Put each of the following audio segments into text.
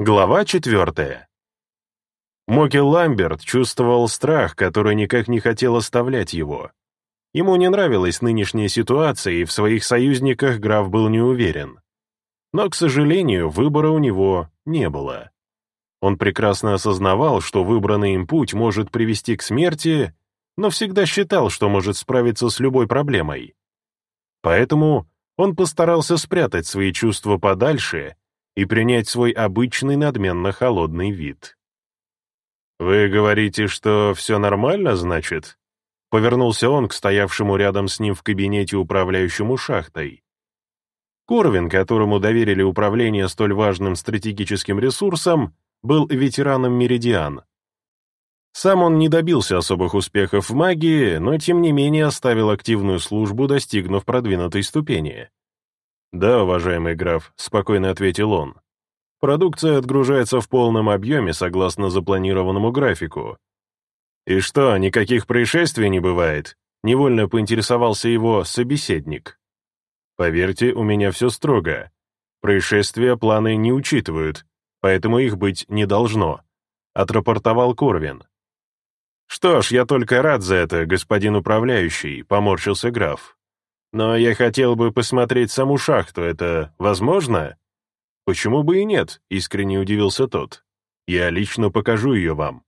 Глава четвертая. Моки Ламберт чувствовал страх, который никак не хотел оставлять его. Ему не нравилась нынешняя ситуация, и в своих союзниках граф был не уверен. Но, к сожалению, выбора у него не было. Он прекрасно осознавал, что выбранный им путь может привести к смерти, но всегда считал, что может справиться с любой проблемой. Поэтому он постарался спрятать свои чувства подальше и принять свой обычный надменно-холодный вид. «Вы говорите, что все нормально, значит?» Повернулся он к стоявшему рядом с ним в кабинете управляющему шахтой. Корвин, которому доверили управление столь важным стратегическим ресурсом, был ветераном Меридиан. Сам он не добился особых успехов в магии, но тем не менее оставил активную службу, достигнув продвинутой ступени. «Да, уважаемый граф», — спокойно ответил он. «Продукция отгружается в полном объеме согласно запланированному графику». «И что, никаких происшествий не бывает?» — невольно поинтересовался его собеседник. «Поверьте, у меня все строго. Происшествия планы не учитывают, поэтому их быть не должно», — отрапортовал Корвин. «Что ж, я только рад за это, господин управляющий», — поморщился граф. Но я хотел бы посмотреть саму шахту, это возможно? Почему бы и нет, искренне удивился тот. Я лично покажу ее вам.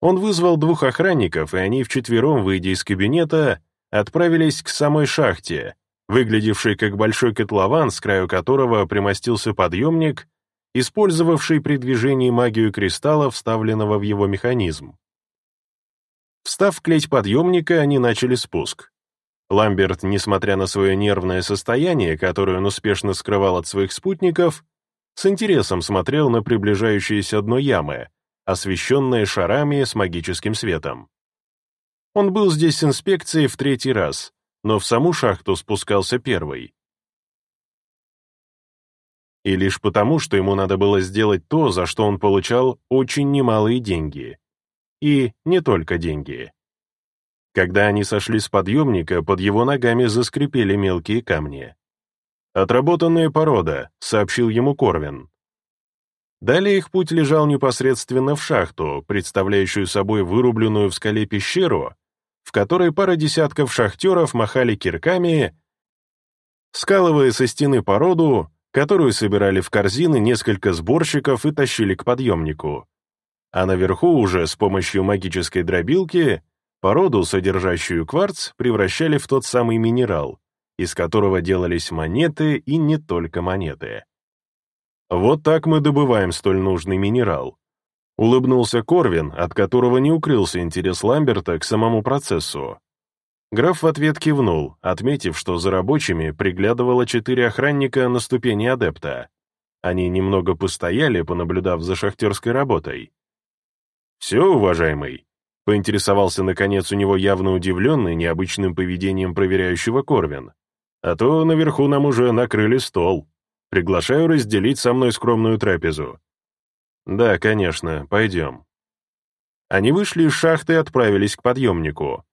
Он вызвал двух охранников, и они вчетвером, выйдя из кабинета, отправились к самой шахте, выглядевшей как большой котлован, с краю которого примостился подъемник, использовавший при движении магию кристалла, вставленного в его механизм. Встав в клеть подъемника, они начали спуск. Ламберт, несмотря на свое нервное состояние, которое он успешно скрывал от своих спутников, с интересом смотрел на приближающиеся дно ямы, освещенные шарами с магическим светом. Он был здесь с инспекцией в третий раз, но в саму шахту спускался первый. И лишь потому, что ему надо было сделать то, за что он получал очень немалые деньги. И не только деньги. Когда они сошли с подъемника, под его ногами заскрипели мелкие камни. «Отработанная порода», — сообщил ему Корвин. Далее их путь лежал непосредственно в шахту, представляющую собой вырубленную в скале пещеру, в которой пара десятков шахтеров махали кирками, скалывая со стены породу, которую собирали в корзины несколько сборщиков и тащили к подъемнику. А наверху уже с помощью магической дробилки Породу, содержащую кварц, превращали в тот самый минерал, из которого делались монеты и не только монеты. Вот так мы добываем столь нужный минерал. Улыбнулся Корвин, от которого не укрылся интерес Ламберта к самому процессу. Граф в ответ кивнул, отметив, что за рабочими приглядывало четыре охранника на ступени адепта. Они немного постояли, понаблюдав за шахтерской работой. «Все, уважаемый», Поинтересовался, наконец, у него явно удивленный необычным поведением проверяющего Корвин. А то наверху нам уже накрыли стол. Приглашаю разделить со мной скромную трапезу. Да, конечно, пойдем. Они вышли из шахты и отправились к подъемнику.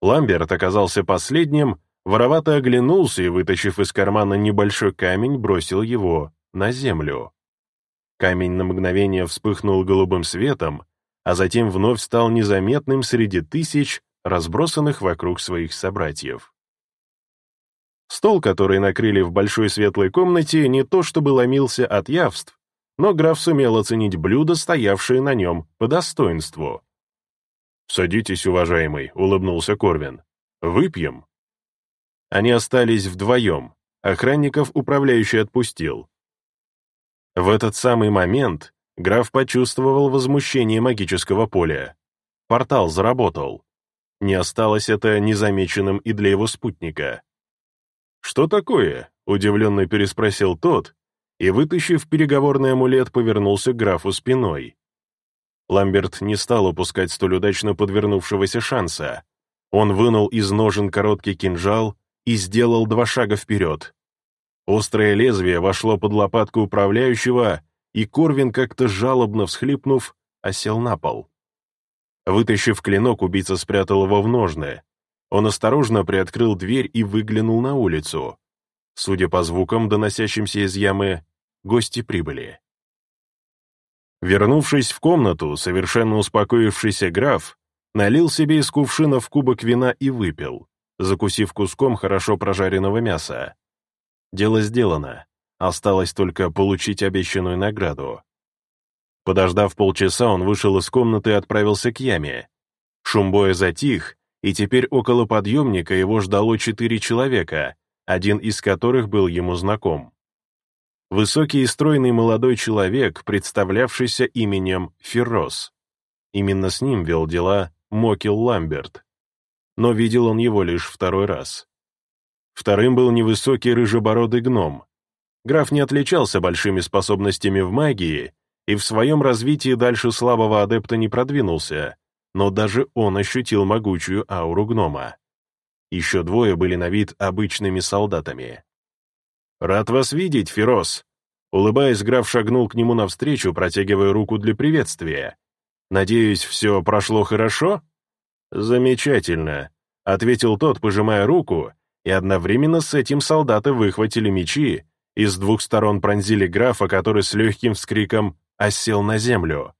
Ламберт оказался последним, воровато оглянулся и, вытащив из кармана небольшой камень, бросил его на землю. Камень на мгновение вспыхнул голубым светом, а затем вновь стал незаметным среди тысяч, разбросанных вокруг своих собратьев. Стол, который накрыли в большой светлой комнате, не то чтобы ломился от явств, но граф сумел оценить блюда, стоявшие на нем, по достоинству. «Садитесь, уважаемый», — улыбнулся Корвин. «Выпьем». Они остались вдвоем, охранников управляющий отпустил. В этот самый момент Граф почувствовал возмущение магического поля. Портал заработал. Не осталось это незамеченным и для его спутника. «Что такое?» — удивленно переспросил тот, и, вытащив переговорный амулет, повернулся к графу спиной. Ламберт не стал упускать столь удачно подвернувшегося шанса. Он вынул из ножен короткий кинжал и сделал два шага вперед. Острое лезвие вошло под лопатку управляющего, и Корвин, как-то жалобно всхлипнув, осел на пол. Вытащив клинок, убийца спрятал его в ножны. Он осторожно приоткрыл дверь и выглянул на улицу. Судя по звукам, доносящимся из ямы, гости прибыли. Вернувшись в комнату, совершенно успокоившийся граф налил себе из кувшина в кубок вина и выпил, закусив куском хорошо прожаренного мяса. Дело сделано, осталось только получить обещанную награду. Подождав полчаса, он вышел из комнаты и отправился к яме. Шум боя затих, и теперь около подъемника его ждало четыре человека, один из которых был ему знаком. Высокий и стройный молодой человек, представлявшийся именем Феррос. Именно с ним вел дела Мокил Ламберт. Но видел он его лишь второй раз. Вторым был невысокий рыжебородый гном. Граф не отличался большими способностями в магии и в своем развитии дальше слабого адепта не продвинулся, но даже он ощутил могучую ауру гнома. Еще двое были на вид обычными солдатами. «Рад вас видеть, Ферос!» Улыбаясь, граф шагнул к нему навстречу, протягивая руку для приветствия. «Надеюсь, все прошло хорошо?» «Замечательно», — ответил тот, пожимая руку, и одновременно с этим солдаты выхватили мечи и с двух сторон пронзили графа, который с легким вскриком осел на землю.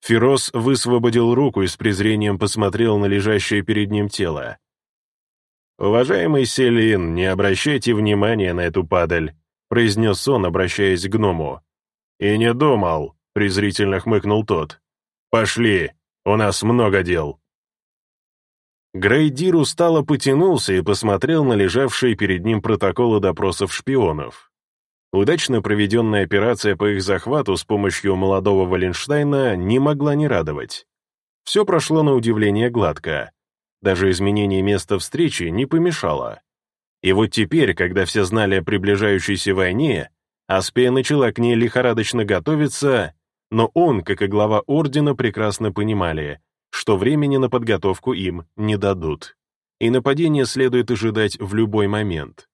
Фирос высвободил руку и с презрением посмотрел на лежащее перед ним тело. «Уважаемый Селин, не обращайте внимания на эту падаль», произнес он, обращаясь к гному. «И не думал», — презрительно хмыкнул тот. «Пошли, у нас много дел». Грейдир устало потянулся и посмотрел на лежавшие перед ним протоколы допросов шпионов. Удачно проведенная операция по их захвату с помощью молодого Валенштейна не могла не радовать. Все прошло на удивление гладко. Даже изменение места встречи не помешало. И вот теперь, когда все знали о приближающейся войне, Аспея начала к ней лихорадочно готовиться, но он, как и глава Ордена, прекрасно понимали, что времени на подготовку им не дадут. И нападение следует ожидать в любой момент.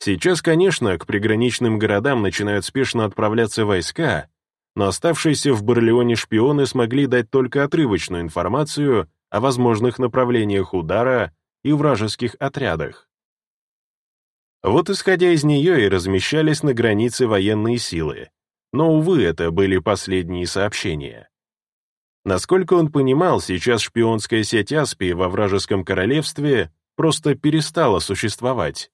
Сейчас, конечно, к приграничным городам начинают спешно отправляться войска, но оставшиеся в Барлеоне шпионы смогли дать только отрывочную информацию о возможных направлениях удара и вражеских отрядах. Вот исходя из нее и размещались на границе военные силы, но, увы, это были последние сообщения. Насколько он понимал, сейчас шпионская сеть Аспии во вражеском королевстве просто перестала существовать,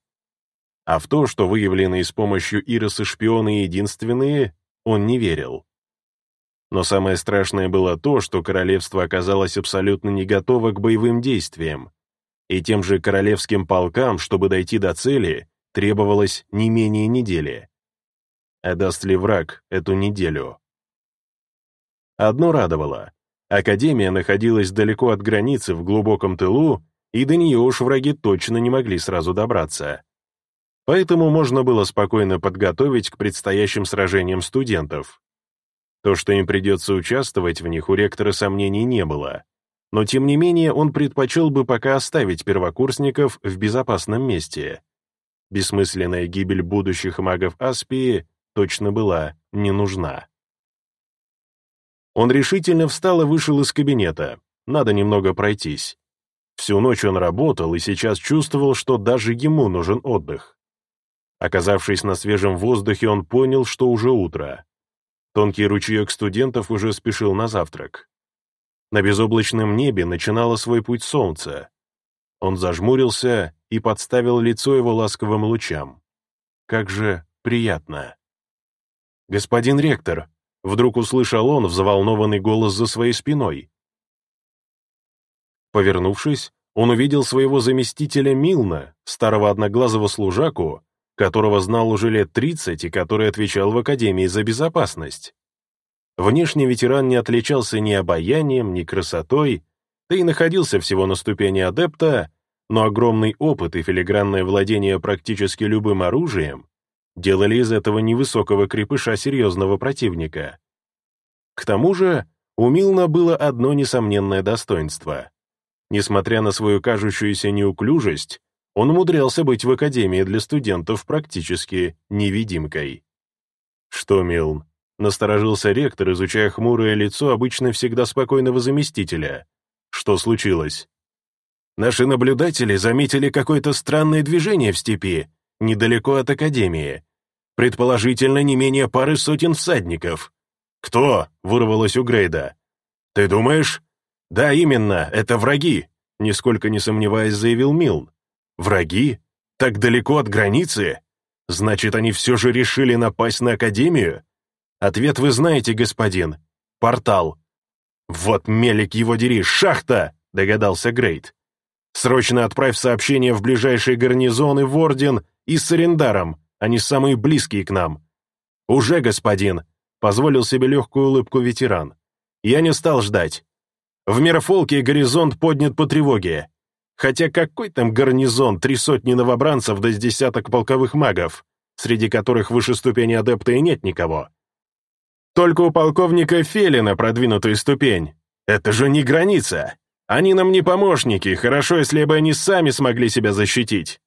а в то, что выявленные с помощью Ироса шпионы единственные, он не верил. Но самое страшное было то, что королевство оказалось абсолютно не готово к боевым действиям, и тем же королевским полкам, чтобы дойти до цели, требовалось не менее недели. А даст ли враг эту неделю? Одно радовало. Академия находилась далеко от границы в глубоком тылу, и до нее уж враги точно не могли сразу добраться поэтому можно было спокойно подготовить к предстоящим сражениям студентов. То, что им придется участвовать в них, у ректора сомнений не было, но тем не менее он предпочел бы пока оставить первокурсников в безопасном месте. Бессмысленная гибель будущих магов Аспии точно была не нужна. Он решительно встал и вышел из кабинета. Надо немного пройтись. Всю ночь он работал и сейчас чувствовал, что даже ему нужен отдых. Оказавшись на свежем воздухе, он понял, что уже утро. Тонкий ручеек студентов уже спешил на завтрак. На безоблачном небе начинало свой путь солнце. Он зажмурился и подставил лицо его ласковым лучам. Как же приятно. «Господин ректор!» — вдруг услышал он взволнованный голос за своей спиной. Повернувшись, он увидел своего заместителя Милна, старого одноглазого служаку, которого знал уже лет 30 и который отвечал в Академии за безопасность. Внешне ветеран не отличался ни обаянием, ни красотой, да и находился всего на ступени адепта, но огромный опыт и филигранное владение практически любым оружием делали из этого невысокого крепыша серьезного противника. К тому же у Милна было одно несомненное достоинство. Несмотря на свою кажущуюся неуклюжесть, он умудрялся быть в академии для студентов практически невидимкой. «Что, Милн?» — насторожился ректор, изучая хмурое лицо обычно всегда спокойного заместителя. «Что случилось?» «Наши наблюдатели заметили какое-то странное движение в степи, недалеко от академии. Предположительно, не менее пары сотен всадников», «Кто?» — вырвалось у Грейда. «Ты думаешь?» «Да, именно, это враги», — нисколько не сомневаясь, заявил Милн. «Враги? Так далеко от границы? Значит, они все же решили напасть на Академию?» «Ответ вы знаете, господин. Портал». «Вот мелик его дери, шахта!» — догадался Грейд. «Срочно отправь сообщение в ближайшие гарнизоны в Орден и с Арендаром, они самые близкие к нам». «Уже, господин», — позволил себе легкую улыбку ветеран. «Я не стал ждать. В Мирфолке горизонт поднят по тревоге. Хотя какой там гарнизон, три сотни новобранцев да с десяток полковых магов, среди которых выше ступени адепта и нет никого. Только у полковника Фелина продвинутая ступень. Это же не граница. Они нам не помощники, хорошо, если бы они сами смогли себя защитить.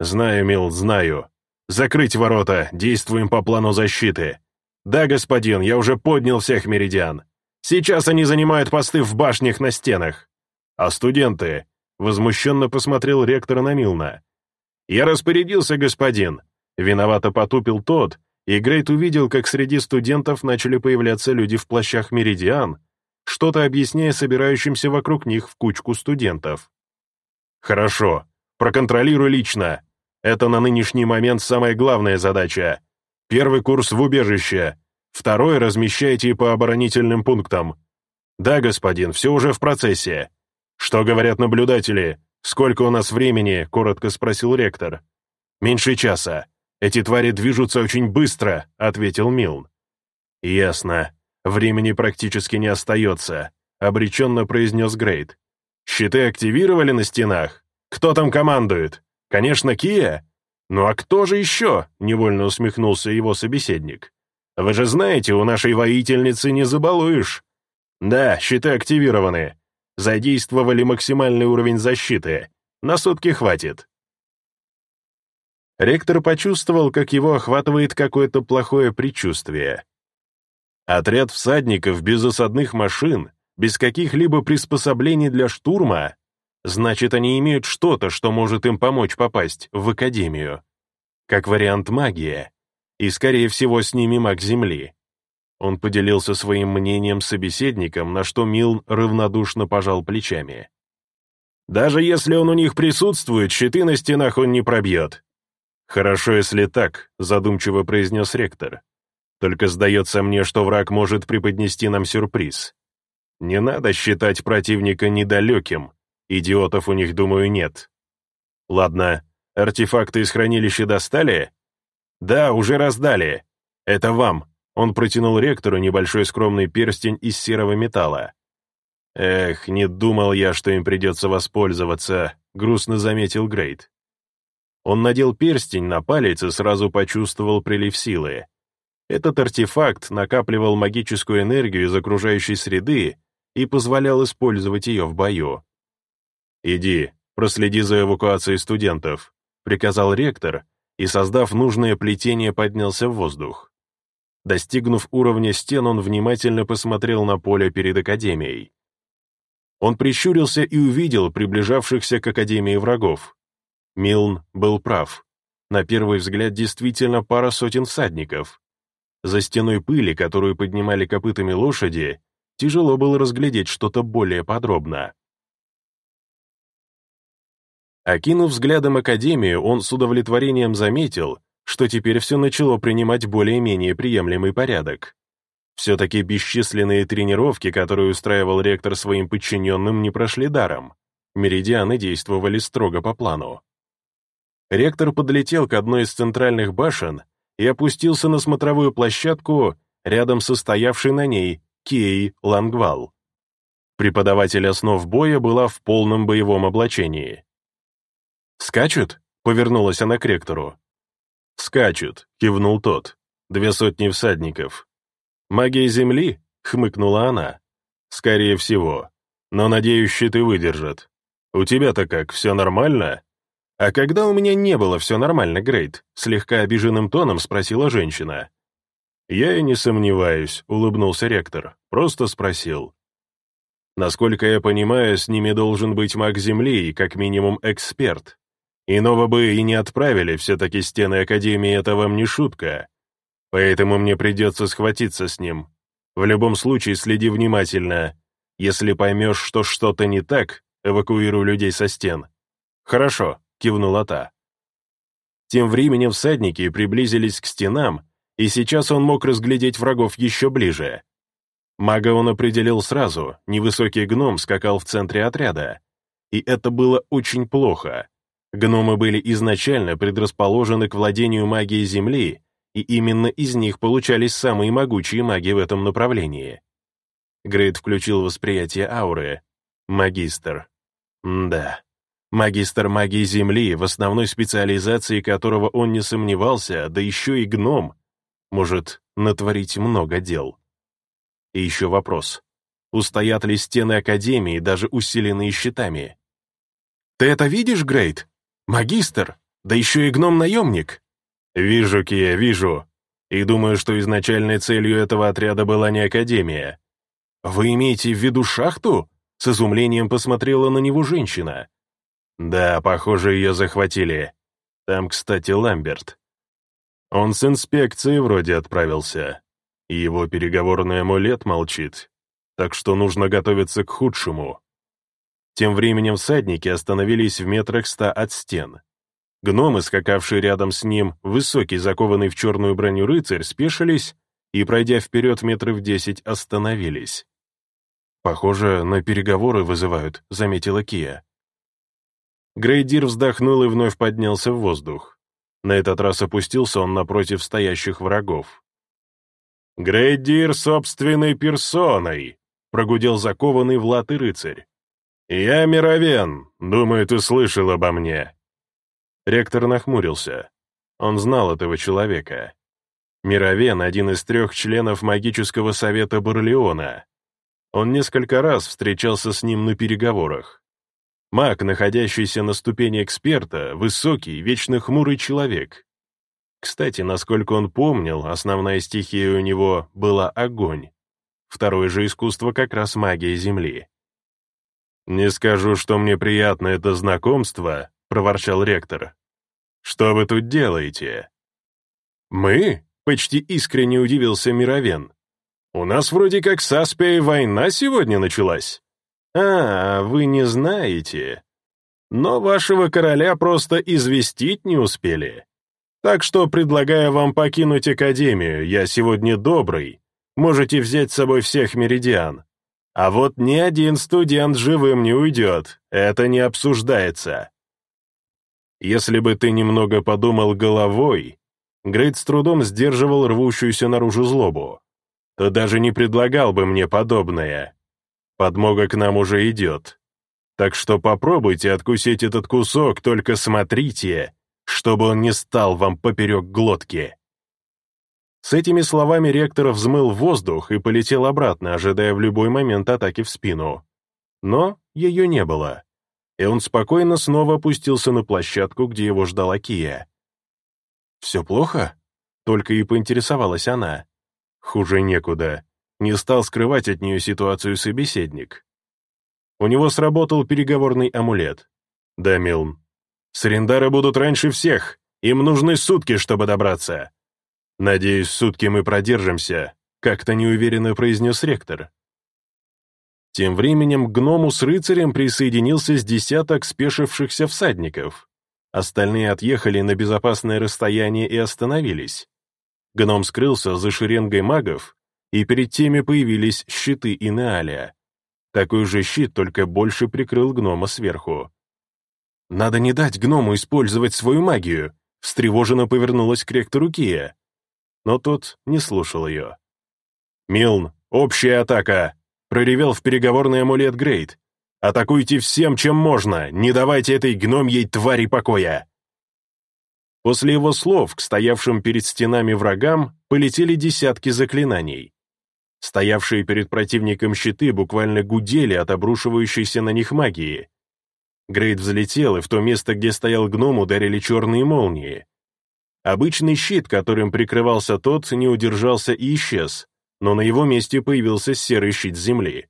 Знаю, Мил, знаю. Закрыть ворота, действуем по плану защиты. Да, господин, я уже поднял всех меридиан. Сейчас они занимают посты в башнях на стенах. А студенты? Возмущенно посмотрел ректор на Милна. Я распорядился, господин. Виновато потупил тот, и Грейт увидел, как среди студентов начали появляться люди в плащах меридиан, что-то объясняя собирающимся вокруг них в кучку студентов. «Хорошо, проконтролируй лично. Это на нынешний момент самая главная задача. Первый курс в убежище, второй размещайте по оборонительным пунктам. Да, господин, все уже в процессе. Что говорят наблюдатели? Сколько у нас времени?» — коротко спросил ректор. «Меньше часа. Эти твари движутся очень быстро», — ответил Милн. «Ясно. Времени практически не остается», — обреченно произнес Грейт. «Щиты активировали на стенах? Кто там командует? Конечно, Кия? Ну а кто же еще?» — невольно усмехнулся его собеседник. «Вы же знаете, у нашей воительницы не забалуешь». «Да, щиты активированы. Задействовали максимальный уровень защиты. На сутки хватит. Ректор почувствовал, как его охватывает какое-то плохое предчувствие. Отряд всадников без осадных машин, без каких-либо приспособлений для штурма, значит, они имеют что-то, что может им помочь попасть в Академию. Как вариант магия. И, скорее всего, с ними маг Земли. Он поделился своим мнением с собеседником, на что Милн равнодушно пожал плечами. «Даже если он у них присутствует, щиты на стенах он не пробьет. «Хорошо, если так», — задумчиво произнес ректор. «Только сдается мне, что враг может преподнести нам сюрприз. Не надо считать противника недалеким, идиотов у них, думаю, нет. Ладно, артефакты из хранилища достали? Да, уже раздали. Это вам». Он протянул ректору небольшой скромный перстень из серого металла. «Эх, не думал я, что им придется воспользоваться», — грустно заметил Грейт. Он надел перстень на палец и сразу почувствовал прилив силы. Этот артефакт накапливал магическую энергию из окружающей среды и позволял использовать ее в бою. «Иди, проследи за эвакуацией студентов», — приказал ректор, и, создав нужное плетение, поднялся в воздух. Достигнув уровня стен, он внимательно посмотрел на поле перед Академией. Он прищурился и увидел приближавшихся к Академии врагов. Милн был прав. На первый взгляд действительно пара сотен всадников. За стеной пыли, которую поднимали копытами лошади, тяжело было разглядеть что-то более подробно. Окинув взглядом Академию, он с удовлетворением заметил, что теперь все начало принимать более-менее приемлемый порядок. Все-таки бесчисленные тренировки, которые устраивал ректор своим подчиненным, не прошли даром. Меридианы действовали строго по плану. Ректор подлетел к одной из центральных башен и опустился на смотровую площадку рядом со стоявшей на ней Кей Лангвал. Преподаватель основ боя была в полном боевом облачении. «Скачут?» — повернулась она к ректору. «Скачут», — кивнул тот. «Две сотни всадников». «Магия земли?» — хмыкнула она. «Скорее всего. Но, надеюсь, щиты выдержат. У тебя-то как, все нормально?» «А когда у меня не было все нормально, Грейт?» — слегка обиженным тоном спросила женщина. «Я и не сомневаюсь», — улыбнулся ректор. «Просто спросил». «Насколько я понимаю, с ними должен быть маг Земли и как минимум эксперт. Иного бы и не отправили, все-таки стены Академии — это вам не шутка. Поэтому мне придется схватиться с ним. В любом случае следи внимательно. Если поймешь, что что-то не так, эвакуируй людей со стен». «Хорошо», — кивнула та. Тем временем всадники приблизились к стенам, и сейчас он мог разглядеть врагов еще ближе. Мага он определил сразу, невысокий гном скакал в центре отряда. И это было очень плохо. Гномы были изначально предрасположены к владению магией Земли, и именно из них получались самые могучие маги в этом направлении. Грейд включил восприятие ауры. Магистр. М да. Магистр магии Земли, в основной специализации которого он не сомневался, да еще и гном, может натворить много дел. И еще вопрос. Устоят ли стены Академии, даже усиленные щитами? «Ты это видишь, Грейт? Магистр? Да еще и гном-наемник!» «Вижу, Кия, вижу. И думаю, что изначальной целью этого отряда была не Академия». «Вы имеете в виду шахту?» С изумлением посмотрела на него женщина. «Да, похоже, ее захватили. Там, кстати, Ламберт. Он с инспекцией вроде отправился его переговорный амулет молчит, так что нужно готовиться к худшему. Тем временем всадники остановились в метрах ста от стен. Гномы, скакавшие рядом с ним, высокий, закованный в черную броню рыцарь, спешились и, пройдя вперед метров десять, остановились. «Похоже, на переговоры вызывают», — заметила Кия. Грейдир вздохнул и вновь поднялся в воздух. На этот раз опустился он напротив стоящих врагов. «Грейдир собственной персоной», — прогудел закованный в латы рыцарь. «Я Мировен, думаю, ты слышал обо мне». Ректор нахмурился. Он знал этого человека. Мировен — один из трех членов магического совета Барлеона. Он несколько раз встречался с ним на переговорах. Маг, находящийся на ступени эксперта, высокий, вечно хмурый человек. Кстати, насколько он помнил, основная стихия у него была огонь. Второе же искусство как раз магия Земли. «Не скажу, что мне приятно это знакомство», — проворчал ректор. «Что вы тут делаете?» «Мы?» — почти искренне удивился Мировен. «У нас вроде как с Аспией война сегодня началась». «А, вы не знаете. Но вашего короля просто известить не успели. Так что предлагаю вам покинуть Академию, я сегодня добрый. Можете взять с собой всех меридиан. А вот ни один студент живым не уйдет, это не обсуждается. Если бы ты немного подумал головой, Грейт с трудом сдерживал рвущуюся наружу злобу, то даже не предлагал бы мне подобное. Подмога к нам уже идет. Так что попробуйте откусить этот кусок, только смотрите, чтобы он не стал вам поперек глотки». С этими словами ректор взмыл воздух и полетел обратно, ожидая в любой момент атаки в спину. Но ее не было, и он спокойно снова опустился на площадку, где его ждала Кия. «Все плохо?» — только и поинтересовалась она. Хуже некуда. Не стал скрывать от нее ситуацию собеседник. У него сработал переговорный амулет. «Да, Милн, Сарендары будут раньше всех. Им нужны сутки, чтобы добраться. Надеюсь, сутки мы продержимся, как-то неуверенно произнес ректор. Тем временем к гному с рыцарем присоединился с десяток спешившихся всадников. Остальные отъехали на безопасное расстояние и остановились. Гном скрылся за шеренгой магов, и перед теми появились щиты Инеалия. Такой же щит, только больше прикрыл гнома сверху. Надо не дать гному использовать свою магию, встревоженно повернулась к ректору Кия. Но тот не слушал ее. «Милн, общая атака!» — проревел в переговорный амулет Грейт. «Атакуйте всем, чем можно! Не давайте этой гномьей твари покоя!» После его слов к стоявшим перед стенами врагам полетели десятки заклинаний. Стоявшие перед противником щиты буквально гудели от обрушивающейся на них магии. Грейд взлетел, и в то место, где стоял гном, ударили черные молнии. Обычный щит, которым прикрывался тот, не удержался и исчез, но на его месте появился серый щит земли.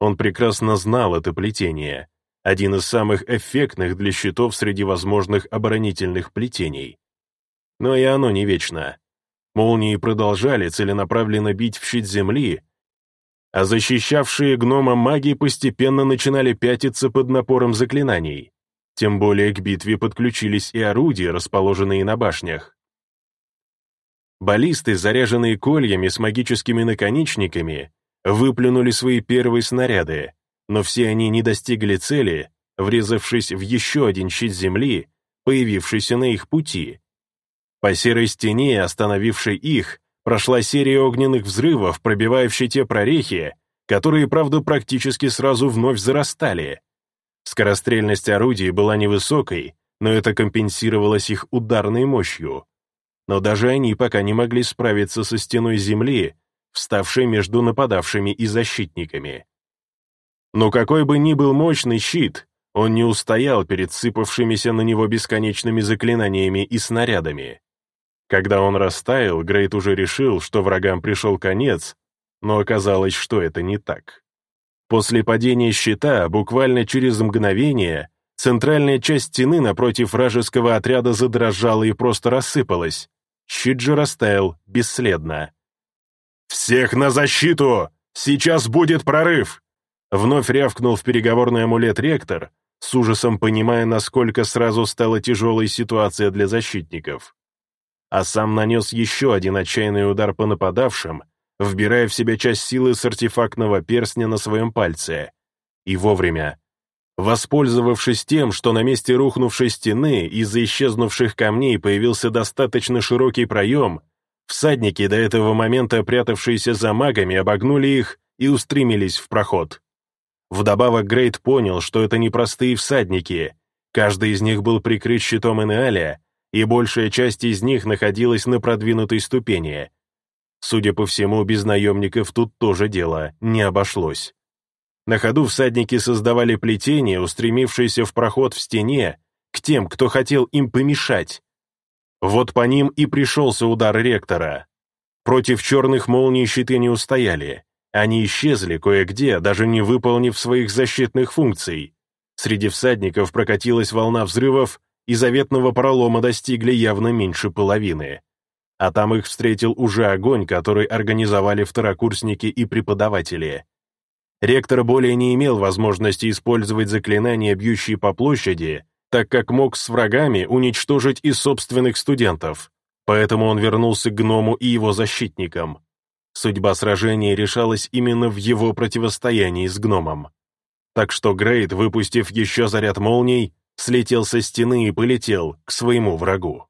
Он прекрасно знал это плетение, один из самых эффектных для щитов среди возможных оборонительных плетений. Но и оно не вечно. Молнии продолжали целенаправленно бить в щит земли, а защищавшие гнома маги постепенно начинали пятиться под напором заклинаний. Тем более к битве подключились и орудия, расположенные на башнях. Баллисты, заряженные кольями с магическими наконечниками, выплюнули свои первые снаряды, но все они не достигли цели, врезавшись в еще один щит земли, появившийся на их пути. По серой стене, остановившей их, прошла серия огненных взрывов, пробивая в щите прорехи, которые, правда, практически сразу вновь зарастали. Скорострельность орудий была невысокой, но это компенсировалось их ударной мощью. Но даже они пока не могли справиться со стеной земли, вставшей между нападавшими и защитниками. Но какой бы ни был мощный щит, он не устоял перед сыпавшимися на него бесконечными заклинаниями и снарядами. Когда он растаял, Грейт уже решил, что врагам пришел конец, но оказалось, что это не так. После падения щита, буквально через мгновение, центральная часть стены напротив вражеского отряда задрожала и просто рассыпалась. Щит же растаял бесследно. «Всех на защиту! Сейчас будет прорыв!» Вновь рявкнул в переговорный амулет ректор, с ужасом понимая, насколько сразу стала тяжелой ситуация для защитников. А сам нанес еще один отчаянный удар по нападавшим, вбирая в себя часть силы с артефактного перстня на своем пальце. И вовремя. Воспользовавшись тем, что на месте рухнувшей стены из-за исчезнувших камней появился достаточно широкий проем, всадники, до этого момента прятавшиеся за магами, обогнули их и устремились в проход. Вдобавок Грейт понял, что это не простые всадники, каждый из них был прикрыт щитом Энеаля, и большая часть из них находилась на продвинутой ступени, Судя по всему, без наемников тут тоже дело не обошлось. На ходу всадники создавали плетение, устремившееся в проход в стене, к тем, кто хотел им помешать. Вот по ним и пришелся удар ректора. Против черных молний щиты не устояли. Они исчезли кое-где, даже не выполнив своих защитных функций. Среди всадников прокатилась волна взрывов, и заветного пролома достигли явно меньше половины а там их встретил уже огонь, который организовали второкурсники и преподаватели. Ректор более не имел возможности использовать заклинания, бьющие по площади, так как мог с врагами уничтожить и собственных студентов, поэтому он вернулся к гному и его защитникам. Судьба сражения решалась именно в его противостоянии с гномом. Так что Грейд, выпустив еще заряд молний, слетел со стены и полетел к своему врагу.